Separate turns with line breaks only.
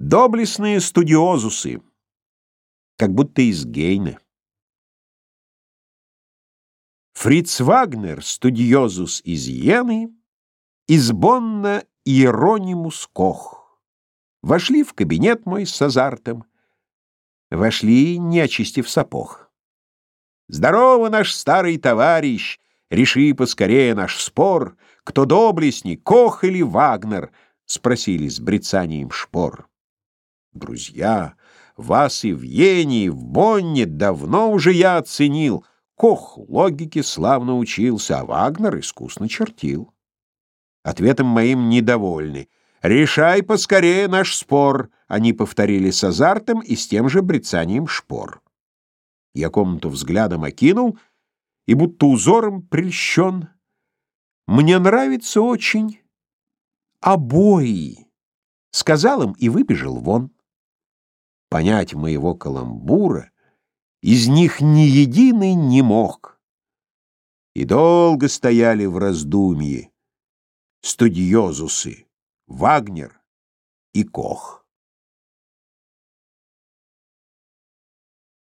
Доблестные студиозусы, как будто из Гейна. Фриц Вагнер, студиозус из Йены, из Бонна Иеронимус Кох. Вошли в кабинет мой с азартом, вошли, не очистив сапог. Здорово, наш старый товарищ, реши поскорее наш спор, кто доблестней, Кох или Вагнер, спросили с брецанием шпор. Друзья, вас и в Йене, и в Бонне давно уже я оценил. Кох логике славно учился, а Вагнер искусно чертил. Ответом моим недовольны. «Решай поскорее наш спор», — они повторили с азартом и с тем же брецанием шпор. Я комнату взглядом окинул и будто узором прельщен. Мне нравится очень обои, — сказал им и выбежал вон понять моего каламбура, из них ни единый не мог. И долго стояли в раздумье студиозусы, Вагнер и Кох.